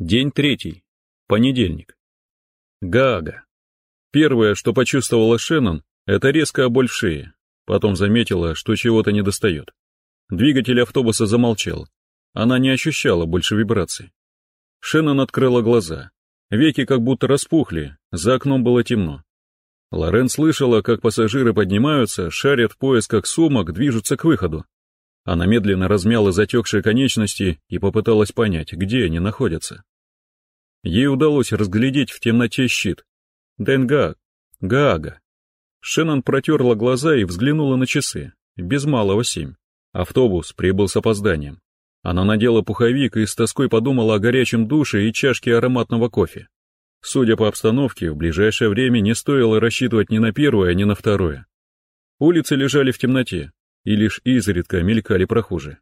День третий. Понедельник. Гаага. Первое, что почувствовала Шеннон, это резкая боль в шее. Потом заметила, что чего-то недостает. Двигатель автобуса замолчал. Она не ощущала больше вибраций. Шеннон открыла глаза. Веки как будто распухли, за окном было темно. Лорен слышала, как пассажиры поднимаются, шарят в поисках сумок, движутся к выходу. Она медленно размяла затекшие конечности и попыталась понять, где они находятся. Ей удалось разглядеть в темноте щит. Денгааг, Гаага. Шеннон протерла глаза и взглянула на часы. Без малого семь. Автобус прибыл с опозданием. Она надела пуховик и с тоской подумала о горячем душе и чашке ароматного кофе. Судя по обстановке, в ближайшее время не стоило рассчитывать ни на первое, ни на второе. Улицы лежали в темноте, и лишь изредка мелькали прохожие.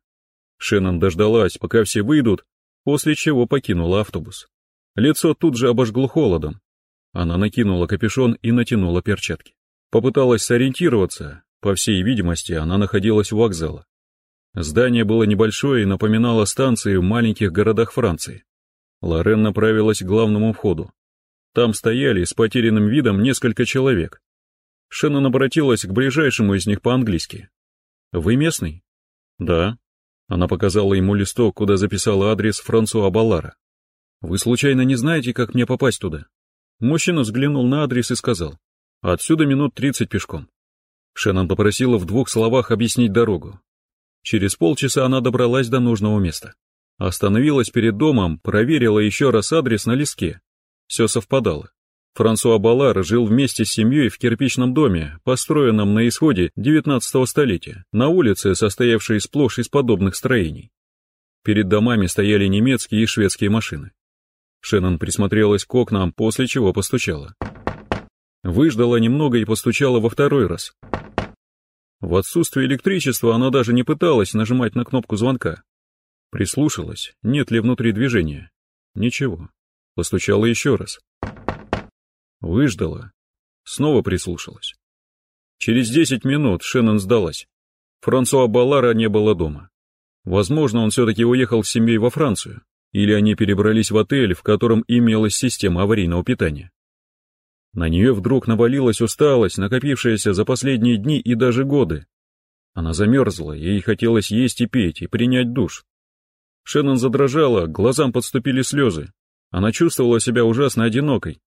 Шеннон дождалась, пока все выйдут, после чего покинула автобус. Лицо тут же обожгло холодом. Она накинула капюшон и натянула перчатки. Попыталась сориентироваться, по всей видимости, она находилась у вокзала. Здание было небольшое и напоминало станции в маленьких городах Франции. Лорен направилась к главному входу. Там стояли с потерянным видом несколько человек. Шеннон обратилась к ближайшему из них по-английски. «Вы местный?» «Да». Она показала ему листок, куда записала адрес Франсуа Баллара. «Вы случайно не знаете, как мне попасть туда?» Мужчина взглянул на адрес и сказал. «Отсюда минут тридцать пешком». Шеннон попросила в двух словах объяснить дорогу. Через полчаса она добралась до нужного места. Остановилась перед домом, проверила еще раз адрес на листке. Все совпадало. Франсуа Балар жил вместе с семьей в кирпичном доме, построенном на исходе XIX столетия, на улице, состоявшей сплошь из подобных строений. Перед домами стояли немецкие и шведские машины. Шеннон присмотрелась к окнам, после чего постучала. Выждала немного и постучала во второй раз. В отсутствие электричества она даже не пыталась нажимать на кнопку звонка. Прислушалась, нет ли внутри движения. Ничего. Постучала еще раз. Выждала. Снова прислушалась. Через десять минут Шеннон сдалась. Франсуа Баллара не было дома. Возможно, он все-таки уехал с семьей во Францию, или они перебрались в отель, в котором имелась система аварийного питания. На нее вдруг навалилась усталость, накопившаяся за последние дни и даже годы. Она замерзла, ей хотелось есть и петь, и принять душ. Шеннон задрожала, глазам подступили слезы. Она чувствовала себя ужасно одинокой,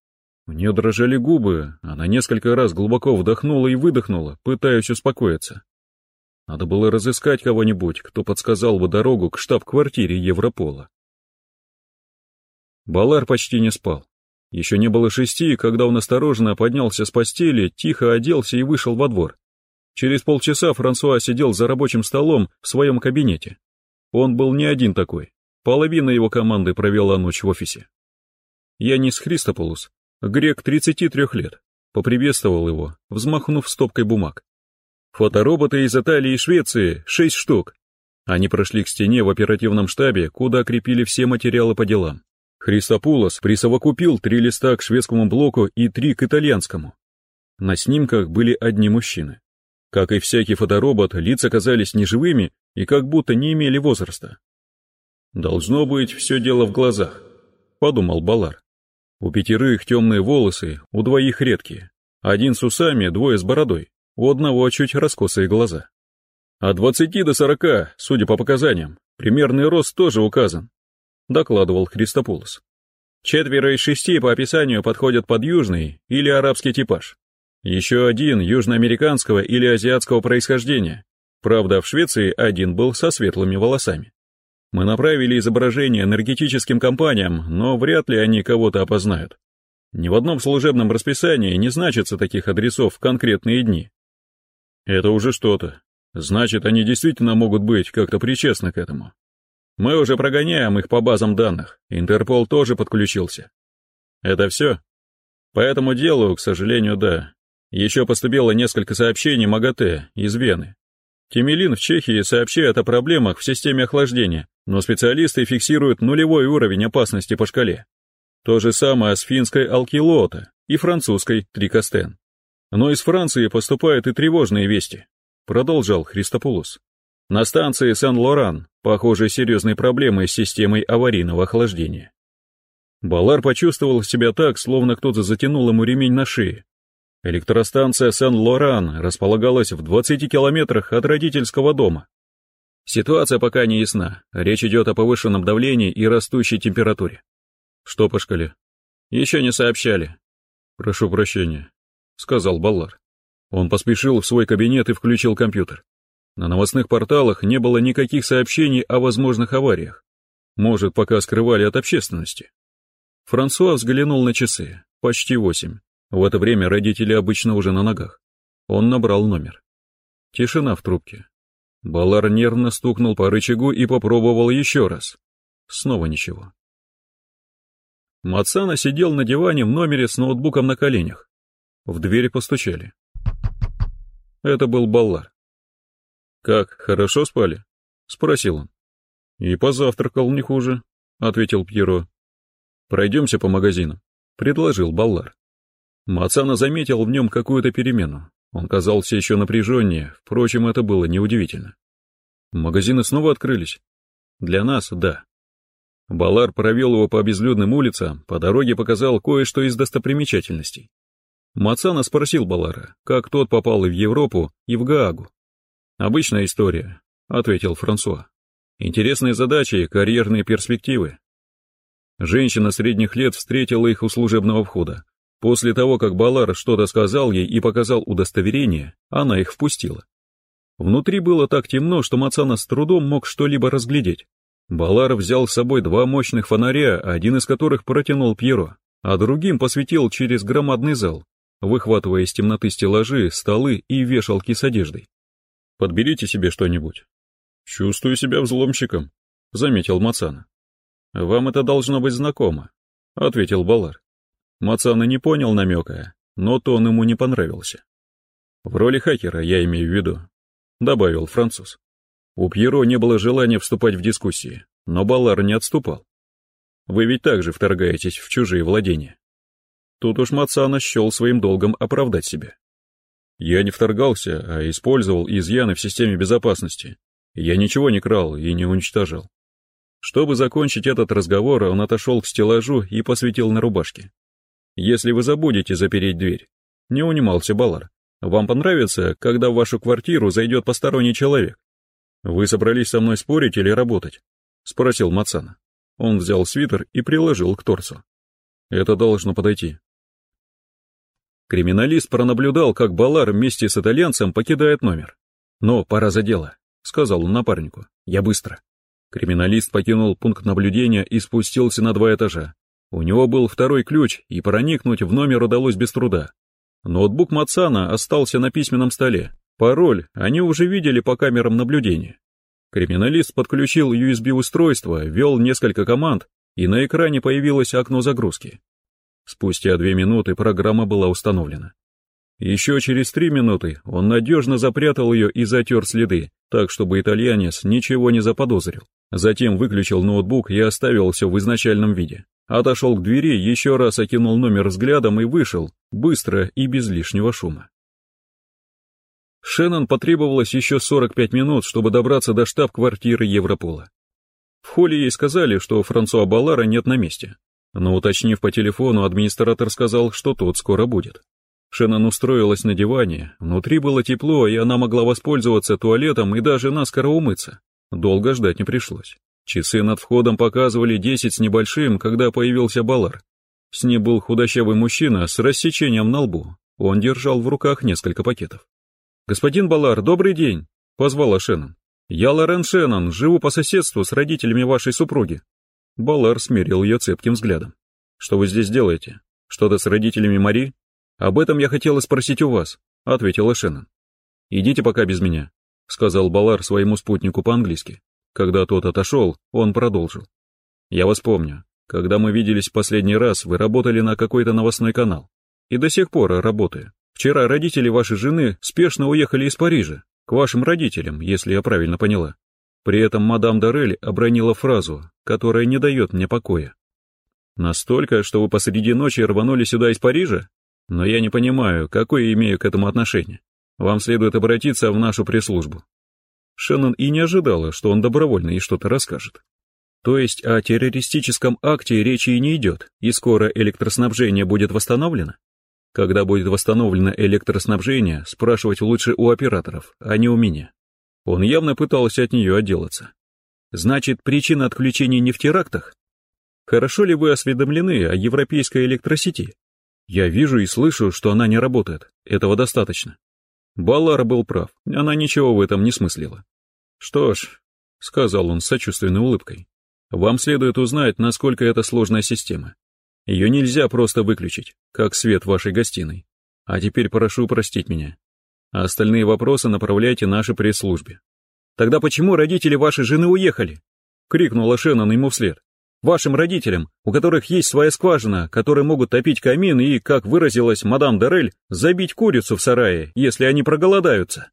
у нее дрожали губы, она несколько раз глубоко вдохнула и выдохнула, пытаясь успокоиться. Надо было разыскать кого-нибудь, кто подсказал бы дорогу к штаб-квартире Европола. Балар почти не спал. Еще не было шести, когда он осторожно поднялся с постели, тихо оделся и вышел во двор. Через полчаса Франсуа сидел за рабочим столом в своем кабинете. Он был не один такой. Половина его команды провела ночь в офисе. Янис Христополус Грек 33 лет, поприветствовал его, взмахнув стопкой бумаг. Фотороботы из Италии и Швеции, шесть штук. Они прошли к стене в оперативном штабе, куда крепили все материалы по делам. Христопулос присовокупил три листа к шведскому блоку и три к итальянскому. На снимках были одни мужчины. Как и всякий фоторобот, лица казались неживыми и как будто не имели возраста. «Должно быть, все дело в глазах», — подумал Балар. У пятерых темные волосы, у двоих редкие. Один с усами, двое с бородой, у одного чуть раскосые глаза. От двадцати до сорока, судя по показаниям, примерный рост тоже указан, докладывал Христополос. Четверо из шести по описанию подходят под южный или арабский типаж. Еще один южноамериканского или азиатского происхождения. Правда, в Швеции один был со светлыми волосами. Мы направили изображение энергетическим компаниям, но вряд ли они кого-то опознают. Ни в одном служебном расписании не значится таких адресов в конкретные дни. Это уже что-то. Значит, они действительно могут быть как-то причастны к этому. Мы уже прогоняем их по базам данных, Интерпол тоже подключился. Это все? По этому делу, к сожалению, да. Еще поступило несколько сообщений МАГАТЭ из Вены. Тимелин в Чехии сообщает о проблемах в системе охлаждения, но специалисты фиксируют нулевой уровень опасности по шкале. То же самое с финской Алкилота и французской Трикостен. Но из Франции поступают и тревожные вести, продолжал Христопулос. На станции Сан-Лоран, похоже, серьезные проблемы с системой аварийного охлаждения. Балар почувствовал себя так, словно кто-то затянул ему ремень на шее. Электростанция Сен-Лоран располагалась в 20 километрах от родительского дома. Ситуация пока не ясна. Речь идет о повышенном давлении и растущей температуре. Что по шкале? Еще не сообщали. Прошу прощения, сказал Баллар. Он поспешил в свой кабинет и включил компьютер. На новостных порталах не было никаких сообщений о возможных авариях. Может, пока скрывали от общественности. Франсуа взглянул на часы. Почти восемь. В это время родители обычно уже на ногах. Он набрал номер. Тишина в трубке. Балар нервно стукнул по рычагу и попробовал еще раз. Снова ничего. Мацана сидел на диване в номере с ноутбуком на коленях. В двери постучали. Это был Баллар. «Как, хорошо спали?» — спросил он. «И позавтракал не хуже», — ответил Пьеро. «Пройдемся по магазинам», — предложил Баллар. Мацана заметил в нем какую-то перемену. Он казался еще напряженнее, впрочем, это было неудивительно. Магазины снова открылись. Для нас — да. Балар провел его по безлюдным улицам, по дороге показал кое-что из достопримечательностей. Мацана спросил Балара, как тот попал и в Европу, и в Гаагу. «Обычная история», — ответил Франсуа. «Интересные задачи и карьерные перспективы». Женщина средних лет встретила их у служебного входа. После того, как Балар что-то сказал ей и показал удостоверение, она их впустила. Внутри было так темно, что Мацана с трудом мог что-либо разглядеть. Балар взял с собой два мощных фонаря, один из которых протянул Пьеро, а другим посветил через громадный зал, выхватывая из темноты стеллажи, столы и вешалки с одеждой. «Подберите себе что-нибудь». «Чувствую себя взломщиком», — заметил Мацана. «Вам это должно быть знакомо», — ответил Балар. Мацана не понял намека, но тон ему не понравился. «В роли хакера я имею в виду», — добавил француз. У Пьеро не было желания вступать в дискуссии, но Балар не отступал. «Вы ведь также вторгаетесь в чужие владения». Тут уж Мацана счел своим долгом оправдать себя. «Я не вторгался, а использовал изъяны в системе безопасности. Я ничего не крал и не уничтожал». Чтобы закончить этот разговор, он отошел к стеллажу и посветил на рубашке. «Если вы забудете запереть дверь», — не унимался Балар, вам понравится, когда в вашу квартиру зайдет посторонний человек? Вы собрались со мной спорить или работать? Спросил Мацана. Он взял свитер и приложил к торсу. Это должно подойти. Криминалист пронаблюдал, как Балар вместе с итальянцем покидает номер. «Но пора за дело», — сказал он напарнику. «Я быстро». Криминалист покинул пункт наблюдения и спустился на два этажа. У него был второй ключ, и проникнуть в номер удалось без труда. Ноутбук Мацана остался на письменном столе. Пароль они уже видели по камерам наблюдения. Криминалист подключил USB-устройство, ввел несколько команд, и на экране появилось окно загрузки. Спустя две минуты программа была установлена. Еще через три минуты он надежно запрятал ее и затер следы, так чтобы итальянец ничего не заподозрил. Затем выключил ноутбук и оставил все в изначальном виде. Отошел к двери, еще раз окинул номер взглядом и вышел, быстро и без лишнего шума. Шеннон потребовалось еще 45 минут, чтобы добраться до штаб-квартиры Европола. В холле ей сказали, что Франсуа Баллара нет на месте, но уточнив по телефону, администратор сказал, что тот скоро будет. Шеннон устроилась на диване, внутри было тепло, и она могла воспользоваться туалетом и даже наскоро умыться. Долго ждать не пришлось. Часы над входом показывали десять с небольшим, когда появился Балар. С ним был худощавый мужчина с рассечением на лбу. Он держал в руках несколько пакетов. «Господин Балар, добрый день!» — позвала Шеннон. «Я Лорен Шеннон, живу по соседству с родителями вашей супруги». Балар смерил ее цепким взглядом. «Что вы здесь делаете? Что-то с родителями Мари?» «Об этом я хотела спросить у вас», — ответила Шеннон. «Идите пока без меня», — сказал Балар своему спутнику по-английски. Когда тот отошел, он продолжил. «Я вас помню. Когда мы виделись в последний раз, вы работали на какой-то новостной канал. И до сих пор работаю. Вчера родители вашей жены спешно уехали из Парижа, к вашим родителям, если я правильно поняла. При этом мадам Дорель обронила фразу, которая не дает мне покоя. Настолько, что вы посреди ночи рванули сюда из Парижа? Но я не понимаю, какое имею к этому отношение. Вам следует обратиться в нашу пресс-службу. Шеннон и не ожидала, что он добровольно ей что-то расскажет. То есть о террористическом акте речи и не идет, и скоро электроснабжение будет восстановлено? Когда будет восстановлено электроснабжение, спрашивать лучше у операторов, а не у меня. Он явно пытался от нее отделаться. Значит, причина отключения не в терактах? Хорошо ли вы осведомлены о европейской электросети? Я вижу и слышу, что она не работает. Этого достаточно. Баллар был прав, она ничего в этом не смыслила. Что ж, сказал он с сочувственной улыбкой, вам следует узнать, насколько это сложная система. Ее нельзя просто выключить, как свет вашей гостиной. А теперь прошу простить меня. А остальные вопросы направляйте нашей пресс-службе. Тогда почему родители вашей жены уехали? Крикнула Шеннон ему вслед. Вашим родителям, у которых есть своя скважина, которые могут топить камин и, как выразилась мадам Дорель, забить курицу в сарае, если они проголодаются.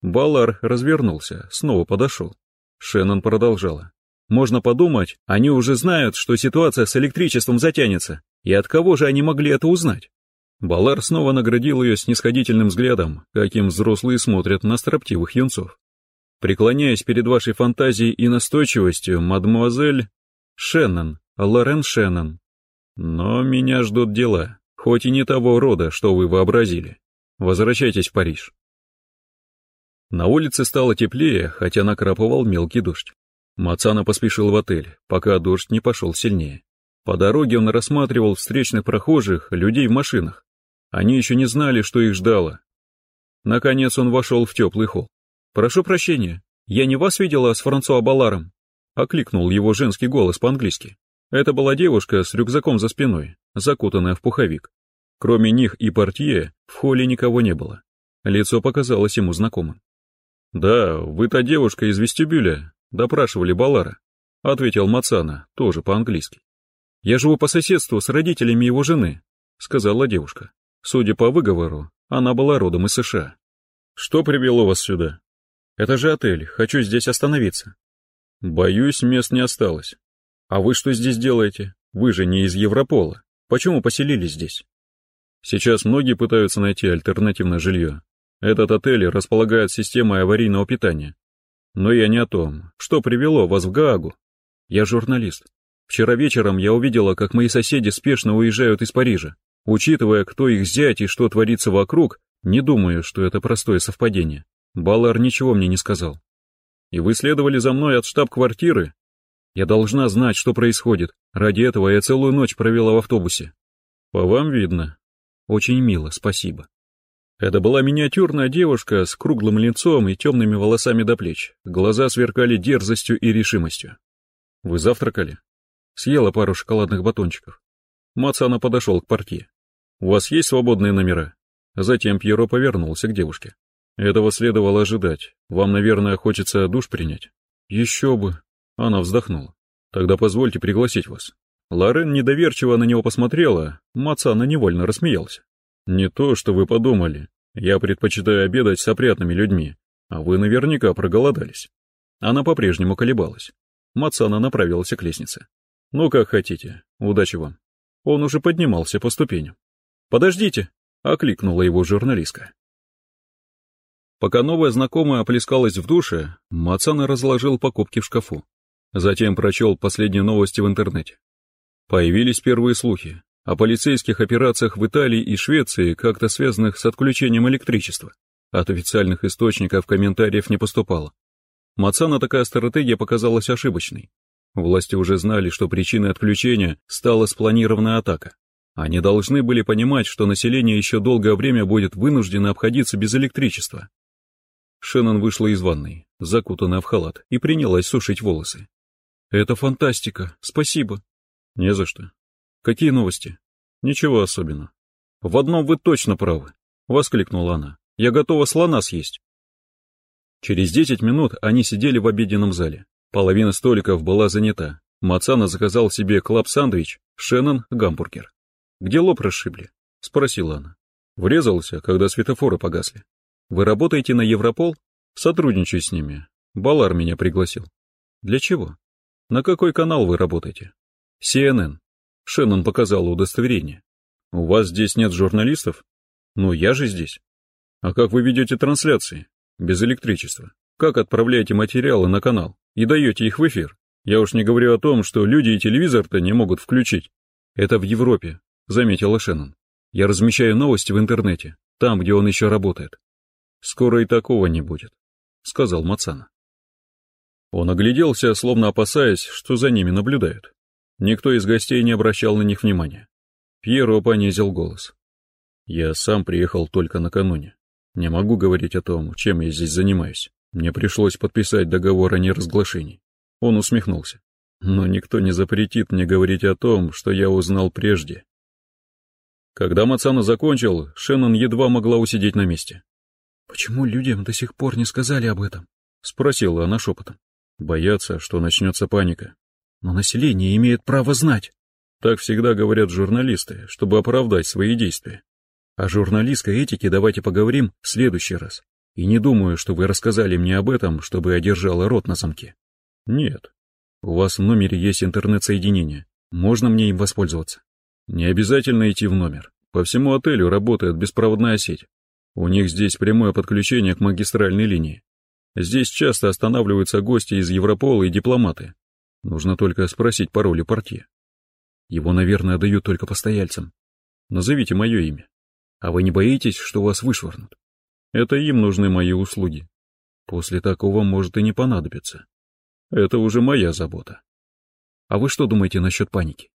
Баллар развернулся, снова подошел. Шеннон продолжала. Можно подумать, они уже знают, что ситуация с электричеством затянется, и от кого же они могли это узнать? Балар снова наградил ее снисходительным взглядом, каким взрослые смотрят на строптивых юнцов. Преклоняясь перед вашей фантазией и настойчивостью, мадемуазель Шеннон, Лорен Шеннон. Но меня ждут дела, хоть и не того рода, что вы вообразили. Возвращайтесь в Париж. На улице стало теплее, хотя накрапывал мелкий дождь. Мацана поспешил в отель, пока дождь не пошел сильнее. По дороге он рассматривал встречных прохожих, людей в машинах. Они еще не знали, что их ждало. Наконец он вошел в теплый холл. «Прошу прощения, я не вас видела с Франсуа Баларом?» Окликнул его женский голос по-английски. Это была девушка с рюкзаком за спиной, закутанная в пуховик. Кроме них и портье, в холле никого не было. Лицо показалось ему знакомым. «Да, вы та девушка из вестибюля, допрашивали Балара», — ответил Мацана, тоже по-английски. «Я живу по соседству с родителями его жены», — сказала девушка. Судя по выговору, она была родом из США. «Что привело вас сюда?» «Это же отель, хочу здесь остановиться». «Боюсь, мест не осталось». «А вы что здесь делаете? Вы же не из Европола. Почему поселились здесь?» Сейчас многие пытаются найти альтернативное жилье. Этот отель располагает системой аварийного питания. Но я не о том, что привело вас в Гаагу. Я журналист. Вчера вечером я увидела, как мои соседи спешно уезжают из Парижа. Учитывая, кто их зять и что творится вокруг, не думаю, что это простое совпадение. Баллар ничего мне не сказал. И вы следовали за мной от штаб-квартиры? Я должна знать, что происходит. Ради этого я целую ночь провела в автобусе. По вам видно. Очень мило, спасибо. Это была миниатюрная девушка с круглым лицом и темными волосами до плеч. Глаза сверкали дерзостью и решимостью. «Вы завтракали?» Съела пару шоколадных батончиков. Мацана подошел к портье. «У вас есть свободные номера?» Затем Пьеро повернулся к девушке. «Этого следовало ожидать. Вам, наверное, хочется душ принять?» «Еще бы!» Она вздохнула. «Тогда позвольте пригласить вас». Лорен недоверчиво на него посмотрела, Мацана невольно рассмеялся. «Не то, что вы подумали. Я предпочитаю обедать с опрятными людьми, а вы наверняка проголодались». Она по-прежнему колебалась. Мацана направился к лестнице. «Ну, как хотите. Удачи вам». Он уже поднимался по ступеням. «Подождите!» — окликнула его журналистка. Пока новая знакомая оплескалась в душе, Мацана разложил покупки в шкафу. Затем прочел последние новости в интернете. Появились первые слухи о полицейских операциях в Италии и Швеции, как-то связанных с отключением электричества. От официальных источников комментариев не поступало. Мацана такая стратегия показалась ошибочной. Власти уже знали, что причиной отключения стала спланированная атака. Они должны были понимать, что население еще долгое время будет вынуждено обходиться без электричества. Шеннон вышла из ванной, закутанная в халат, и принялась сушить волосы. «Это фантастика, спасибо». «Не за что. Какие новости?» «Ничего особенного». «В одном вы точно правы», — воскликнула она. «Я готова слона съесть». Через десять минут они сидели в обеденном зале. Половина столиков была занята. Мацана заказал себе клаб-сандвич, Шеннон — гамбургер. «Где лоб расшибли?» — спросила она. Врезался, когда светофоры погасли. «Вы работаете на Европол?» «Сотрудничаю с ними. Балар меня пригласил». «Для чего?» «На какой канал вы работаете?» CNN. Шеннон показала удостоверение. У вас здесь нет журналистов? Ну, я же здесь. А как вы ведете трансляции? Без электричества. Как отправляете материалы на канал и даете их в эфир? Я уж не говорю о том, что люди и телевизор-то не могут включить. Это в Европе, заметила Шеннон. Я размещаю новости в интернете, там, где он еще работает. Скоро и такого не будет, сказал Мацана. Он огляделся, словно опасаясь, что за ними наблюдают. Никто из гостей не обращал на них внимания. Пьеро понизил голос. «Я сам приехал только накануне. Не могу говорить о том, чем я здесь занимаюсь. Мне пришлось подписать договор о неразглашении». Он усмехнулся. «Но никто не запретит мне говорить о том, что я узнал прежде». Когда Мацана закончил, Шеннон едва могла усидеть на месте. «Почему людям до сих пор не сказали об этом?» — спросила она шепотом. «Боятся, что начнется паника». «Но население имеет право знать». Так всегда говорят журналисты, чтобы оправдать свои действия. О журналистской этике давайте поговорим в следующий раз. И не думаю, что вы рассказали мне об этом, чтобы я держала рот на замке. Нет. У вас в номере есть интернет-соединение. Можно мне им воспользоваться? Не обязательно идти в номер. По всему отелю работает беспроводная сеть. У них здесь прямое подключение к магистральной линии. Здесь часто останавливаются гости из Европола и дипломаты. Нужно только спросить пароль у портье. Его, наверное, дают только постояльцам. Назовите мое имя. А вы не боитесь, что вас вышвырнут? Это им нужны мои услуги. После такого может и не понадобиться. Это уже моя забота. А вы что думаете насчет паники?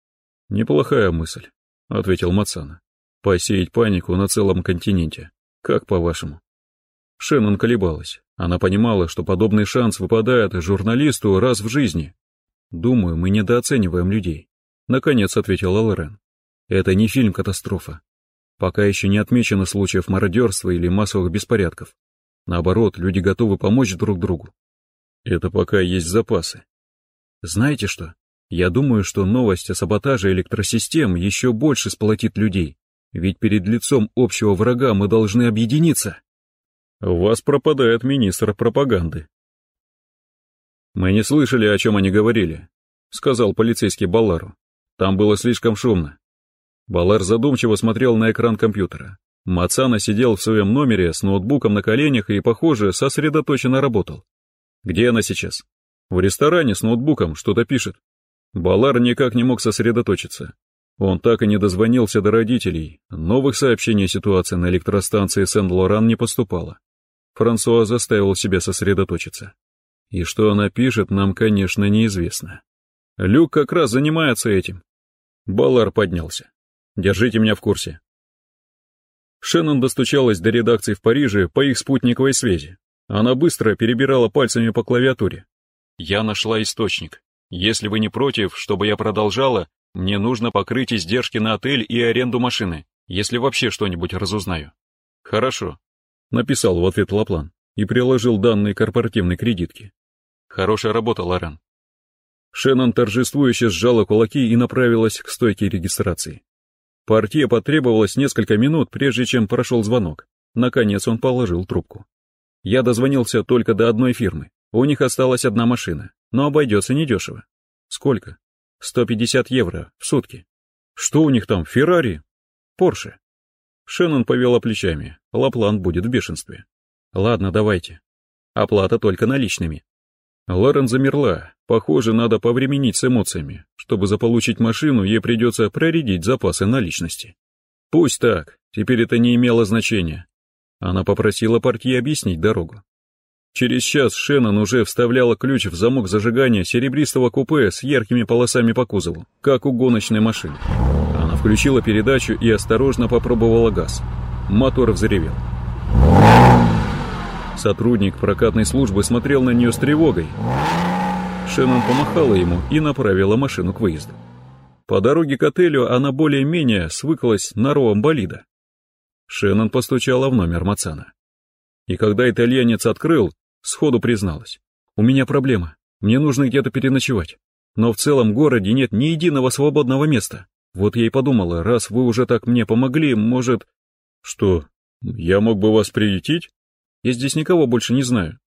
Неплохая мысль, ответил Мацана. Посеять панику на целом континенте. Как по-вашему? Шеннон колебалась. Она понимала, что подобный шанс выпадает журналисту раз в жизни. Думаю, мы недооцениваем людей. Наконец ответила Лорен. Это не фильм-катастрофа. Пока еще не отмечено случаев мародерства или массовых беспорядков. Наоборот, люди готовы помочь друг другу. Это пока есть запасы. Знаете что? Я думаю, что новость о саботаже электросистем еще больше сплотит людей. Ведь перед лицом общего врага мы должны объединиться. У вас пропадает министр пропаганды. Мы не слышали, о чем они говорили, сказал полицейский Баллару. Там было слишком шумно. Балар задумчиво смотрел на экран компьютера. Мацана сидел в своем номере с ноутбуком на коленях и, похоже, сосредоточенно работал. Где она сейчас? В ресторане с ноутбуком что-то пишет. Балар никак не мог сосредоточиться. Он так и не дозвонился до родителей. Новых сообщений о ситуации на электростанции Сен-Лоран не поступало. Франсуа заставил себя сосредоточиться. И что она пишет, нам, конечно, неизвестно. Люк как раз занимается этим. Балар поднялся. «Держите меня в курсе». Шеннон достучалась до редакции в Париже по их спутниковой связи. Она быстро перебирала пальцами по клавиатуре. «Я нашла источник. Если вы не против, чтобы я продолжала, мне нужно покрыть издержки на отель и аренду машины, если вообще что-нибудь разузнаю». «Хорошо», — написал в ответ Лаплан и приложил данные корпоративной кредитки. «Хорошая работа, Лорен. Шеннон торжествующе сжала кулаки и направилась к стойке регистрации. Партия потребовалось несколько минут, прежде чем прошел звонок. Наконец он положил трубку. Я дозвонился только до одной фирмы. У них осталась одна машина, но обойдется недешево. Сколько? 150 евро в сутки. Что у них там, Феррари? Порше. Шеннон повела плечами. Лаплан будет в бешенстве. Ладно, давайте. Оплата только наличными. Лорен замерла. Похоже, надо повременить с эмоциями. Чтобы заполучить машину, ей придется проредить запасы наличности. Пусть так, теперь это не имело значения. Она попросила портье объяснить дорогу. Через час Шеннон уже вставляла ключ в замок зажигания серебристого купе с яркими полосами по кузову, как у гоночной машины. Она включила передачу и осторожно попробовала газ. Мотор взревел. Сотрудник прокатной службы смотрел на нее с тревогой. Шеннон помахала ему и направила машину к выезду. По дороге к отелю она более-менее свыклась на ровом болида. Шеннон постучала в номер Мацана. И когда итальянец открыл, сходу призналась. «У меня проблема. Мне нужно где-то переночевать. Но в целом городе нет ни единого свободного места. Вот я и подумала, раз вы уже так мне помогли, может...» «Что, я мог бы вас приютить?» Я здесь никого больше не знаю.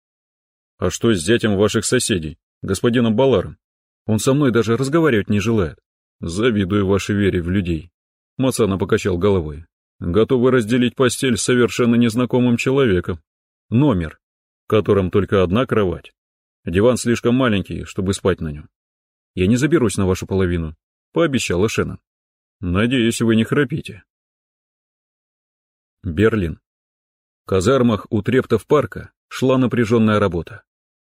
А что с зятем ваших соседей, господином Баларом? Он со мной даже разговаривать не желает. Завидую вашей вере в людей. Мацана покачал головой. Готовы разделить постель с совершенно незнакомым человеком. Номер, котором только одна кровать. Диван слишком маленький, чтобы спать на нем. я не заберусь на вашу половину», — пообещала Шеннон. «Надеюсь, вы не храпите». Берлин. В казармах у трептов парка шла напряженная работа.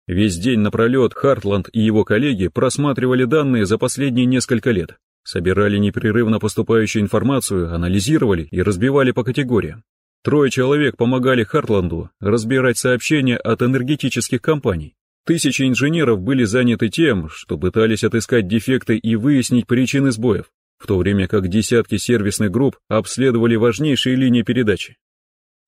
Весь день напролет Хартланд и его коллеги просматривали данные за последние несколько лет, собирали непрерывно поступающую информацию, анализировали и разбивали по категориям. Трое человек помогали Хартланду разбирать сообщения от энергетических компаний. Тысячи инженеров были заняты тем, что пытались отыскать дефекты и выяснить причины сбоев, в то время как десятки сервисных групп обследовали важнейшие линии передачи.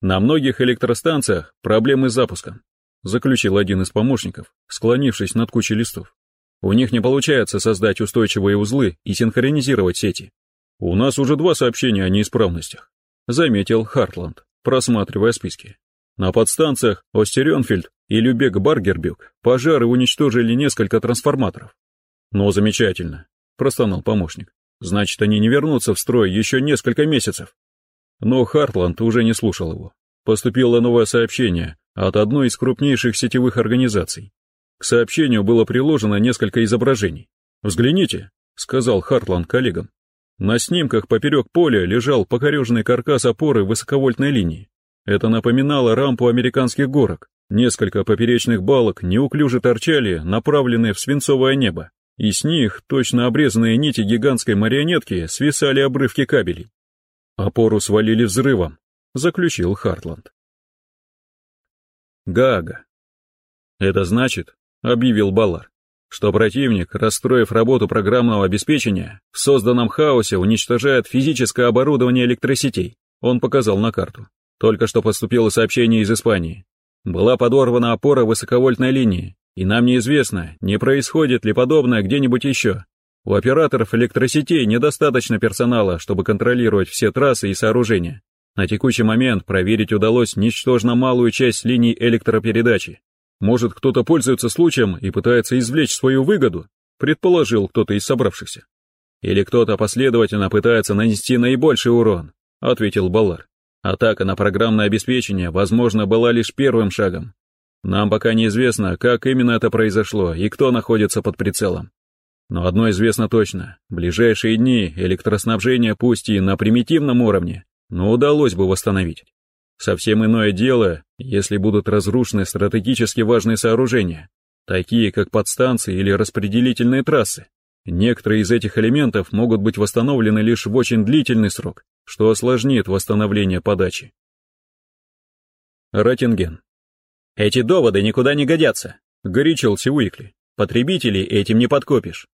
На многих электростанциях проблемы с запуском, заключил один из помощников, склонившись над кучей листов. У них не получается создать устойчивые узлы и синхронизировать сети. У нас уже два сообщения о неисправностях, заметил Хартланд, просматривая списки. На подстанциях Остеренфельд и Любек-Баргербюк пожары уничтожили несколько трансформаторов. «Ну, замечательно», — простонал помощник. «Значит, они не вернутся в строй еще несколько месяцев». Но Хартланд уже не слушал его. Поступило новое сообщение от одной из крупнейших сетевых организаций. К сообщению было приложено несколько изображений. «Взгляните», — сказал Хартланд коллегам. На снимках поперек поля лежал покореженный каркас опоры высоковольтной линии. Это напоминало рампу американских горок. Несколько поперечных балок неуклюже торчали, направленные в свинцовое небо, и с них, точно обрезанные нити гигантской марионетки, свисали обрывки кабелей. Опору свалили взрывом, заключил Хартланд. Гага. Это значит, объявил Баллар, что противник, расстроив работу программного обеспечения, в созданном хаосе уничтожает физическое оборудование электросетей. Он показал на карту. Только что поступило сообщение из Испании. Была подорвана опора высоковольтной линии, и нам неизвестно, не происходит ли подобное где-нибудь еще. У операторов электросетей недостаточно персонала, чтобы контролировать все трассы и сооружения. На текущий момент проверить удалось ничтожно малую часть линий электропередачи. Может, кто-то пользуется случаем и пытается извлечь свою выгоду, предположил кто-то из собравшихся. Или кто-то последовательно пытается нанести наибольший урон, ответил Баллар. Атака на программное обеспечение, возможно, была лишь первым шагом. Нам пока неизвестно, как именно это произошло и кто находится под прицелом. Но одно известно точно. В ближайшие дни электроснабжение пусть и на примитивном уровне, но удалось бы восстановить. Совсем иное дело, если будут разрушены стратегически важные сооружения, такие как подстанции или распределительные трассы. Некоторые из этих элементов могут быть восстановлены лишь в очень длительный срок, что осложнит восстановление подачи. Раттинген. «Эти доводы никуда не годятся», — горячился Уикли. «Потребителей этим не подкопишь».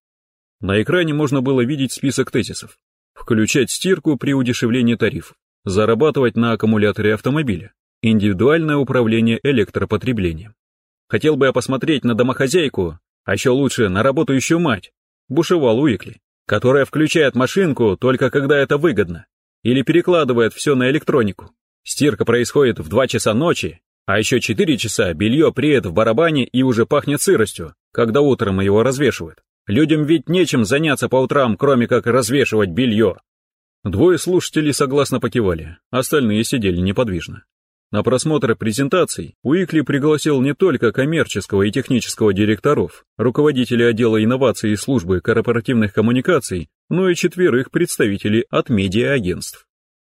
На экране можно было видеть список тезисов. Включать стирку при удешевлении тарифов, зарабатывать на аккумуляторе автомобиля, индивидуальное управление электропотреблением. Хотел бы я посмотреть на домохозяйку, а еще лучше на работающую мать, бушевал Уикли, которая включает машинку только когда это выгодно, или перекладывает все на электронику. Стирка происходит в 2 часа ночи, а еще 4 часа белье преет в барабане и уже пахнет сыростью, когда утром его развешивают. Людям ведь нечем заняться по утрам, кроме как развешивать белье. Двое слушателей согласно покивали, остальные сидели неподвижно. На просмотр презентаций Уикли пригласил не только коммерческого и технического директоров, руководителей отдела инноваций и службы корпоративных коммуникаций, но и четверых представителей от медиа-агентств.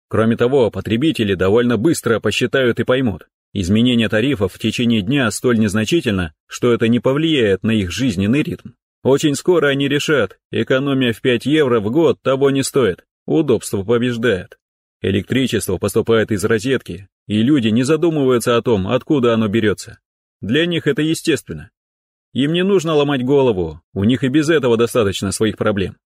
Кроме того, потребители довольно быстро посчитают и поймут, изменение тарифов в течение дня столь незначительно, что это не повлияет на их жизненный ритм. Очень скоро они решат, экономия в 5 евро в год того не стоит, удобство побеждает. Электричество поступает из розетки, и люди не задумываются о том, откуда оно берется. Для них это естественно. Им не нужно ломать голову, у них и без этого достаточно своих проблем.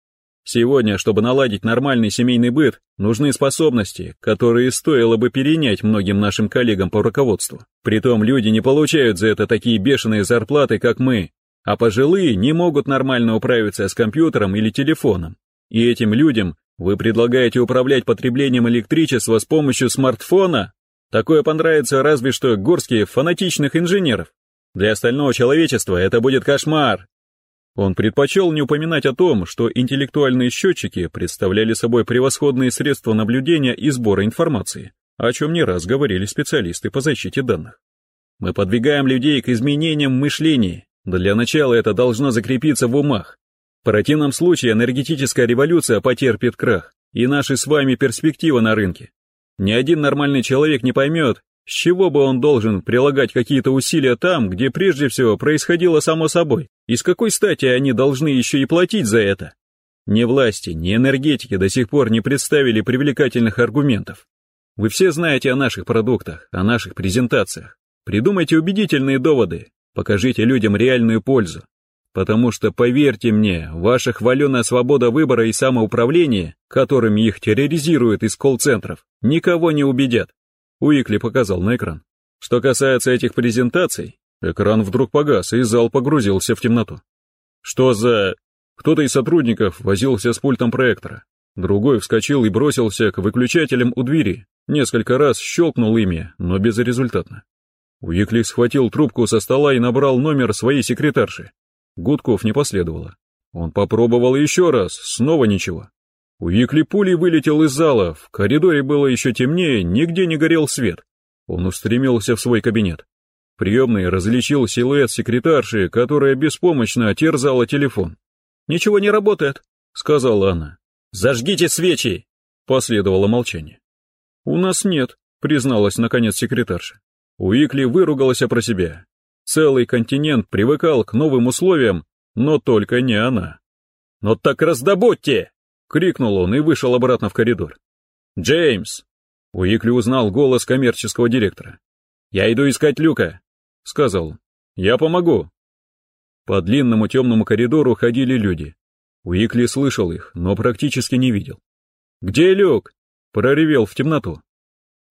Сегодня, чтобы наладить нормальный семейный быт, нужны способности, которые стоило бы перенять многим нашим коллегам по руководству. Притом люди не получают за это такие бешеные зарплаты, как мы, а пожилые не могут нормально управиться с компьютером или телефоном. И этим людям вы предлагаете управлять потреблением электричества с помощью смартфона? Такое понравится разве что горстке фанатичных инженеров. Для остального человечества это будет кошмар. Он предпочел не упоминать о том, что интеллектуальные счетчики представляли собой превосходные средства наблюдения и сбора информации, о чем не раз говорили специалисты по защите данных. Мы подвигаем людей к изменениям мышления. Для начала это должно закрепиться в умах. Противном случае энергетическая революция потерпит крах, и наши с вами перспективы на рынке. Ни один нормальный человек не поймет, с чего бы он должен прилагать какие-то усилия там, где прежде всего происходило само собой, и с какой стати они должны еще и платить за это. Ни власти, ни энергетики до сих пор не представили привлекательных аргументов. Вы все знаете о наших продуктах, о наших презентациях. Придумайте убедительные доводы, покажите людям реальную пользу. Потому что, поверьте мне, ваша хваленая свобода выбора и самоуправление, которыми их терроризируют из колл-центров, никого не убедят. Уикли показал на экран. Что касается этих презентаций, экран вдруг погас, и зал погрузился в темноту. Что за... Кто-то из сотрудников возился с пультом проектора. Другой вскочил и бросился к выключателям у двери. Несколько раз щелкнул ими, но безрезультатно. Уикли схватил трубку со стола и набрал номер своей секретарши. Гудков не последовало. Он попробовал еще раз, снова ничего. Уикли пулей вылетел из зала, в коридоре было еще темнее, нигде не горел свет. Он устремился в свой кабинет. Приемный различил силуэт секретарши, которая беспомощно терзала телефон. «Ничего не работает», — сказала она. «Зажгите свечи!» — последовало молчание. «У нас нет», — призналась наконец секретарша. Уикли выругалась про себя. Целый континент привыкал к новым условиям, но только не она. «Но так раздобудьте!» — крикнул он и вышел обратно в коридор. «Джеймс!» — Уикли узнал голос коммерческого директора. «Я иду искать Люка», — сказал «Я помогу». По длинному темному коридору ходили люди. Уикли слышал их, но практически не видел. «Где Люк?» — проревел в темноту.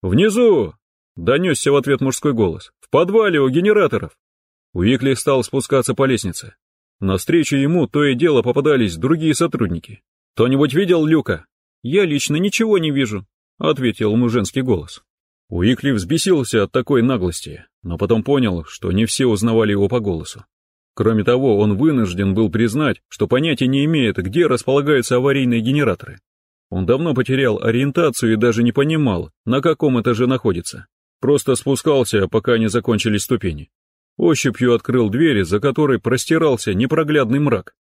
«Внизу!» — донесся в ответ мужской голос. «В подвале у генераторов!» Уикли стал спускаться по лестнице. Навстречу ему то и дело попадались другие сотрудники. «Кто-нибудь видел Люка?» «Я лично ничего не вижу», — ответил ему женский голос. Уикли взбесился от такой наглости, но потом понял, что не все узнавали его по голосу. Кроме того, он вынужден был признать, что понятия не имеет, где располагаются аварийные генераторы. Он давно потерял ориентацию и даже не понимал, на каком этаже находится. Просто спускался, пока не закончились ступени. Ощупью открыл дверь, за которой простирался непроглядный мрак.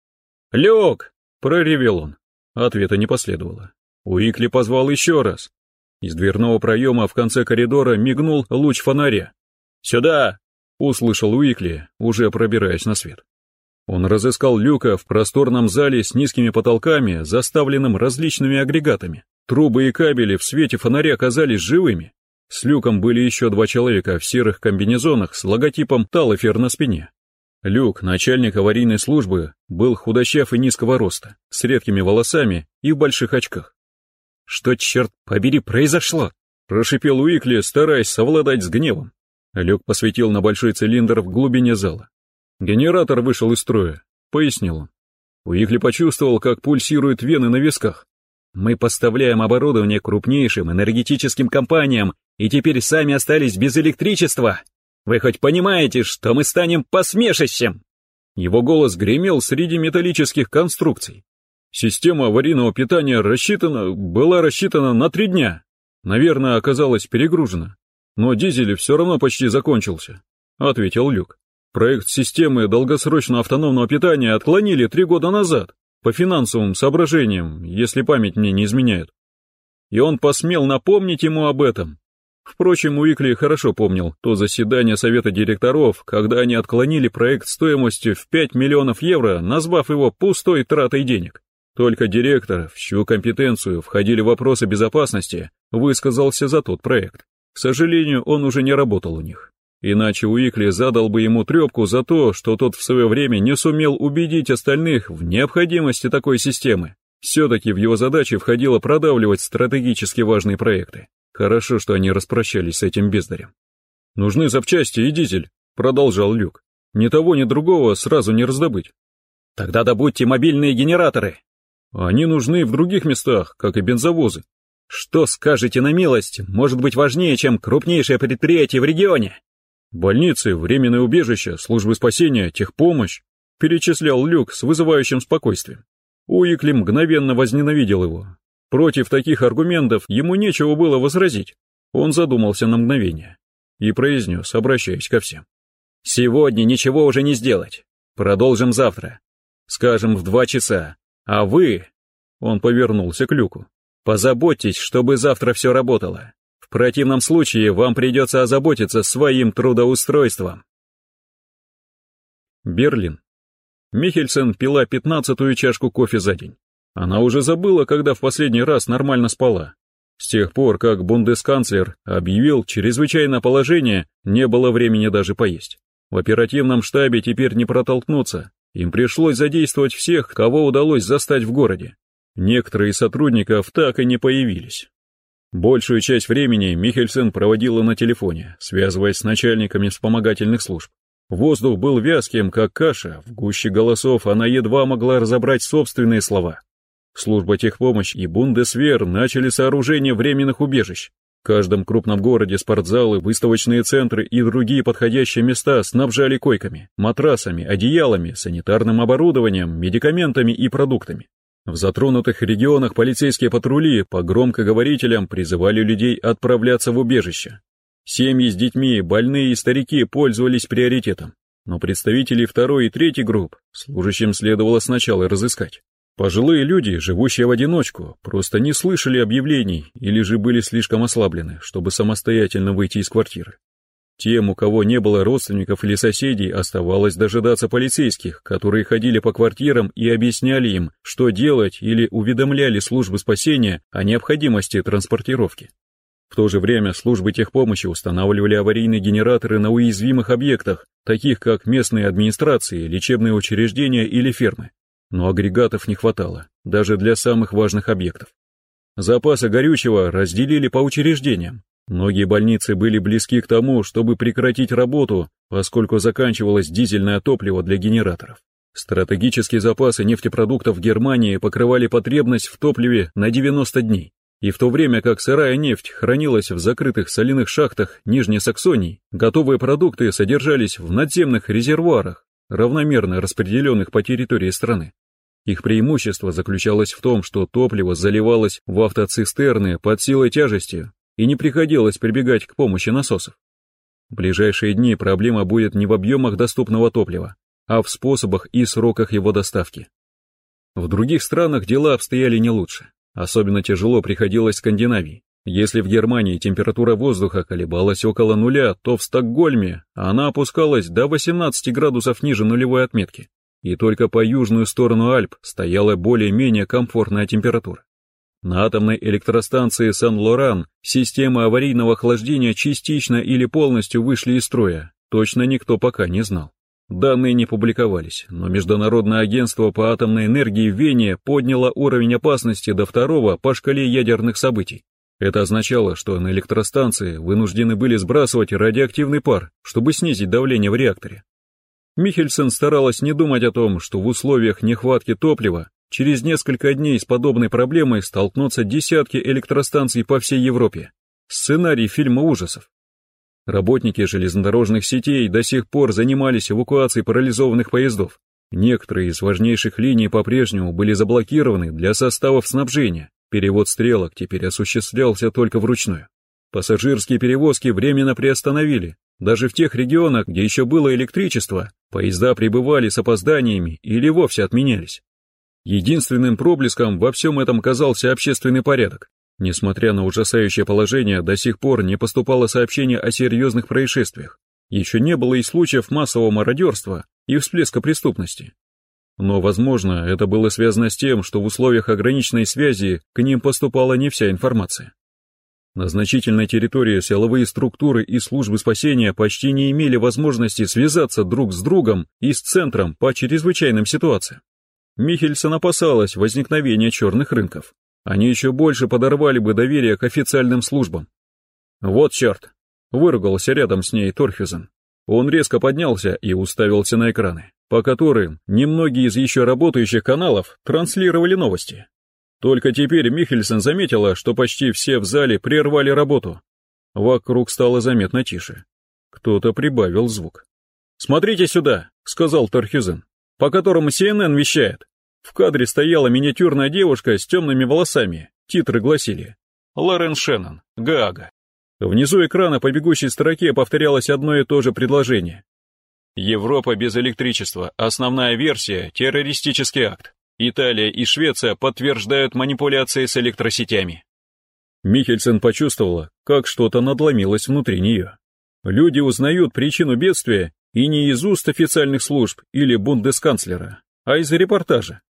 «Люк!» — проревел он. Ответа не последовало. Уикли позвал еще раз. Из дверного проема в конце коридора мигнул луч фонаря. «Сюда!» — услышал Уикли, уже пробираясь на свет. Он разыскал люка в просторном зале с низкими потолками, заставленным различными агрегатами. Трубы и кабели в свете фонаря казались живыми. С люком были еще два человека в серых комбинезонах с логотипом Талофер на спине. Люк, начальник аварийной службы, был худощав и низкого роста, с редкими волосами и в больших очках. «Что, черт побери, произошло?» — прошипел Уикли, стараясь совладать с гневом. Люк посветил на большой цилиндр в глубине зала. «Генератор вышел из строя», — пояснил он. Уикли почувствовал, как пульсируют вены на висках. «Мы поставляем оборудование крупнейшим энергетическим компаниям, и теперь сами остались без электричества!» Вы хоть понимаете, что мы станем посмешищем?» Его голос гремел среди металлических конструкций. Система аварийного питания рассчитана, была рассчитана на три дня. Наверное, оказалась перегружена. Но дизель все равно почти закончился, — ответил Люк. Проект системы долгосрочного автономного питания отклонили три года назад, по финансовым соображениям, если память мне не изменяет. И он посмел напомнить ему об этом, Впрочем, Уикли хорошо помнил то заседание совета директоров, когда они отклонили проект стоимостью в 5 миллионов евро, назвав его пустой тратой денег. Только директор, в чью компетенцию входили вопросы безопасности, высказался за тот проект. К сожалению, он уже не работал у них. Иначе Уикли задал бы ему трепку за то, что тот в свое время не сумел убедить остальных в необходимости такой системы. Все-таки в его задачи входило продавливать стратегически важные проекты. Хорошо, что они распрощались с этим бездарем. «Нужны запчасти и дизель», — продолжал Люк. «Ни того, ни другого сразу не раздобыть». «Тогда добудьте мобильные генераторы». «Они нужны в других местах, как и бензовозы». «Что скажете на милость, может быть важнее, чем крупнейшее предприятие в регионе?» «Больницы, временное убежище, службы спасения, техпомощь», — перечислял Люк с вызывающим спокойствием. Уикли мгновенно возненавидел его. Против таких аргументов ему нечего было возразить. Он задумался на мгновение и произнес, обращаясь ко всем. «Сегодня ничего уже не сделать. Продолжим завтра. скажем, в два часа. А вы...» Он повернулся к люку. «Позаботьтесь, чтобы завтра все работало. В противном случае вам придется озаботиться своим трудоустройством». Берлин. Михельсон пила пятнадцатую чашку кофе за день. Она уже забыла, когда в последний раз нормально спала. С тех пор, как бундесканцлер объявил чрезвычайное положение, не было времени даже поесть. В оперативном штабе теперь не протолкнуться, им пришлось задействовать всех, кого удалось застать в городе. Некоторые сотрудников так и не появились. Большую часть времени Михельсен проводила на телефоне, связываясь с начальниками вспомогательных служб. Воздух был вязким, как каша, в гуще голосов она едва могла разобрать собственные слова. Служба техпомощь и Бундесвер начали сооружение временных убежищ. В каждом крупном городе спортзалы, выставочные центры и другие подходящие места снабжали койками, матрасами, одеялами, санитарным оборудованием, медикаментами и продуктами. В затронутых регионах полицейские патрули по громкоговорителям призывали людей отправляться в убежище. Семьи с детьми, больные и старики пользовались приоритетом, но представителей второй и третьей групп служащим следовало сначала разыскать. Пожилые люди, живущие в одиночку, просто не слышали объявлений или же были слишком ослаблены, чтобы самостоятельно выйти из квартиры. Тем, у кого не было родственников или соседей, оставалось дожидаться полицейских, которые ходили по квартирам и объясняли им, что делать или уведомляли службы спасения о необходимости транспортировки. В то же время службы техпомощи устанавливали аварийные генераторы на уязвимых объектах, таких как местные администрации, лечебные учреждения или фермы но агрегатов не хватало, даже для самых важных объектов. Запасы горючего разделили по учреждениям. Многие больницы были близки к тому, чтобы прекратить работу, поскольку заканчивалось дизельное топливо для генераторов. Стратегические запасы нефтепродуктов в Германии покрывали потребность в топливе на 90 дней. И в то время как сырая нефть хранилась в закрытых соляных шахтах Нижней Саксонии, готовые продукты содержались в надземных резервуарах, равномерно распределенных по территории страны. Их преимущество заключалось в том, что топливо заливалось в автоцистерны под силой тяжести и не приходилось прибегать к помощи насосов. В ближайшие дни проблема будет не в объемах доступного топлива, а в способах и сроках его доставки. В других странах дела обстояли не лучше. Особенно тяжело приходилось Скандинавии. Если в Германии температура воздуха колебалась около нуля, то в Стокгольме она опускалась до 18 градусов ниже нулевой отметки, и только по южную сторону Альп стояла более-менее комфортная температура. На атомной электростанции Сан-Лоран системы аварийного охлаждения частично или полностью вышли из строя, точно никто пока не знал. Данные не публиковались, но Международное агентство по атомной энергии в Вене подняло уровень опасности до второго по шкале ядерных событий. Это означало, что на электростанции вынуждены были сбрасывать радиоактивный пар, чтобы снизить давление в реакторе. Михельсон старалась не думать о том, что в условиях нехватки топлива через несколько дней с подобной проблемой столкнутся десятки электростанций по всей Европе. Сценарий фильма ужасов. Работники железнодорожных сетей до сих пор занимались эвакуацией парализованных поездов. Некоторые из важнейших линий по-прежнему были заблокированы для составов снабжения, Перевод стрелок теперь осуществлялся только вручную. Пассажирские перевозки временно приостановили. Даже в тех регионах, где еще было электричество, поезда прибывали с опозданиями или вовсе отменялись. Единственным проблеском во всем этом казался общественный порядок. Несмотря на ужасающее положение, до сих пор не поступало сообщение о серьезных происшествиях. Еще не было и случаев массового мародерства и всплеска преступности. Но, возможно, это было связано с тем, что в условиях ограниченной связи к ним поступала не вся информация. На значительной территории силовые структуры и службы спасения почти не имели возможности связаться друг с другом и с центром по чрезвычайным ситуациям. Михельсон опасалась возникновения черных рынков. Они еще больше подорвали бы доверие к официальным службам. «Вот черт!» — выругался рядом с ней Торхюзен. Он резко поднялся и уставился на экраны по которым немногие из еще работающих каналов транслировали новости. Только теперь Михельсон заметила, что почти все в зале прервали работу. Вокруг стало заметно тише. Кто-то прибавил звук. «Смотрите сюда», — сказал Торхюзен, по которому CNN вещает. В кадре стояла миниатюрная девушка с темными волосами. Титры гласили «Лорен Шеннон, Гаага». Внизу экрана по бегущей строке повторялось одно и то же предложение. Европа без электричества. Основная версия – террористический акт. Италия и Швеция подтверждают манипуляции с электросетями. Михельсон почувствовала, как что-то надломилось внутри нее. Люди узнают причину бедствия и не из уст официальных служб или бундесканцлера, а из репортажа.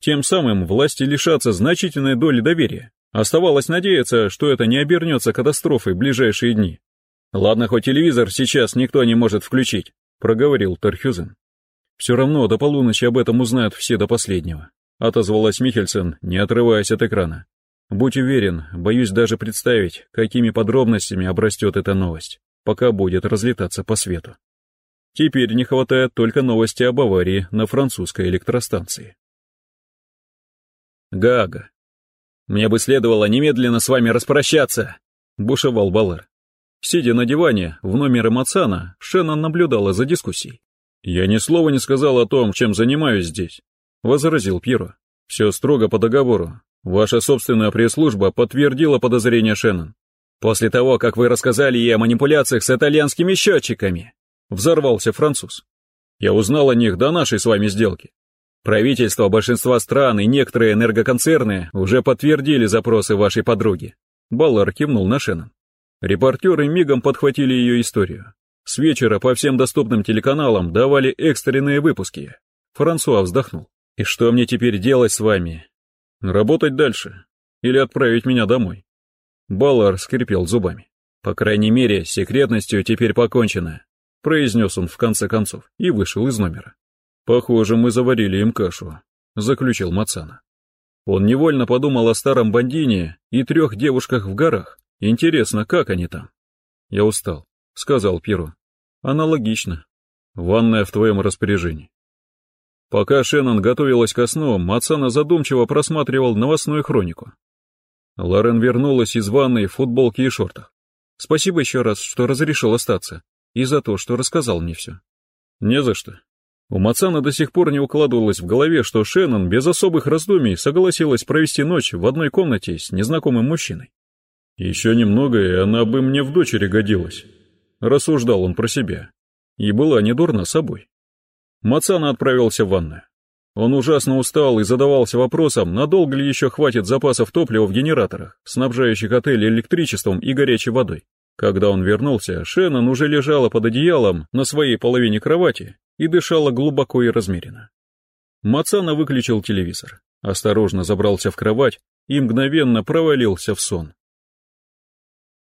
Тем самым власти лишатся значительной доли доверия. Оставалось надеяться, что это не обернется катастрофой в ближайшие дни. «Ладно, хоть телевизор сейчас никто не может включить», — проговорил Торхюзен. «Все равно до полуночи об этом узнают все до последнего», — отозвалась Михельсон, не отрываясь от экрана. «Будь уверен, боюсь даже представить, какими подробностями обрастет эта новость, пока будет разлетаться по свету». Теперь не хватает только новости об аварии на французской электростанции. Гага. Мне бы следовало немедленно с вами распрощаться, бушевал Балар. Сидя на диване в номере Мацана, Шеннон наблюдала за дискуссией. «Я ни слова не сказал о том, чем занимаюсь здесь», — возразил Пьеро. «Все строго по договору. Ваша собственная пресс-служба подтвердила подозрение Шеннон. После того, как вы рассказали ей о манипуляциях с итальянскими счетчиками», — взорвался француз. «Я узнал о них до нашей с вами сделки. Правительства большинства стран и некоторые энергоконцерны уже подтвердили запросы вашей подруги. Баллар кивнул на Шеннон. Репортеры мигом подхватили ее историю. С вечера по всем доступным телеканалам давали экстренные выпуски. Франсуа вздохнул. «И что мне теперь делать с вами? Работать дальше? Или отправить меня домой?» Баллар скрипел зубами. «По крайней мере, секретностью теперь покончено», произнес он в конце концов и вышел из номера. «Похоже, мы заварили им кашу», — заключил Мацана. Он невольно подумал о старом бандине и трех девушках в горах. Интересно, как они там? «Я устал», — сказал Пьеро. «Аналогично. Ванная в твоем распоряжении». Пока Шеннон готовилась ко сну, Мацана задумчиво просматривал новостную хронику. Лорен вернулась из ванной в футболке и шортах. «Спасибо еще раз, что разрешил остаться, и за то, что рассказал мне все». «Не за что», у Мацана до сих пор не укладывалось в голове, что Шеннон без особых раздумий согласилась провести ночь в одной комнате с незнакомым мужчиной. «Еще немного, и она бы мне в дочери годилась», — рассуждал он про себя. И была не дурна собой. Мацана отправился в ванную. Он ужасно устал и задавался вопросом, надолго ли еще хватит запасов топлива в генераторах, снабжающих отель электричеством и горячей водой. Когда он вернулся, Шеннон уже лежала под одеялом на своей половине кровати и дышала глубоко и размеренно. Мацана выключил телевизор, осторожно забрался в кровать и мгновенно провалился в сон.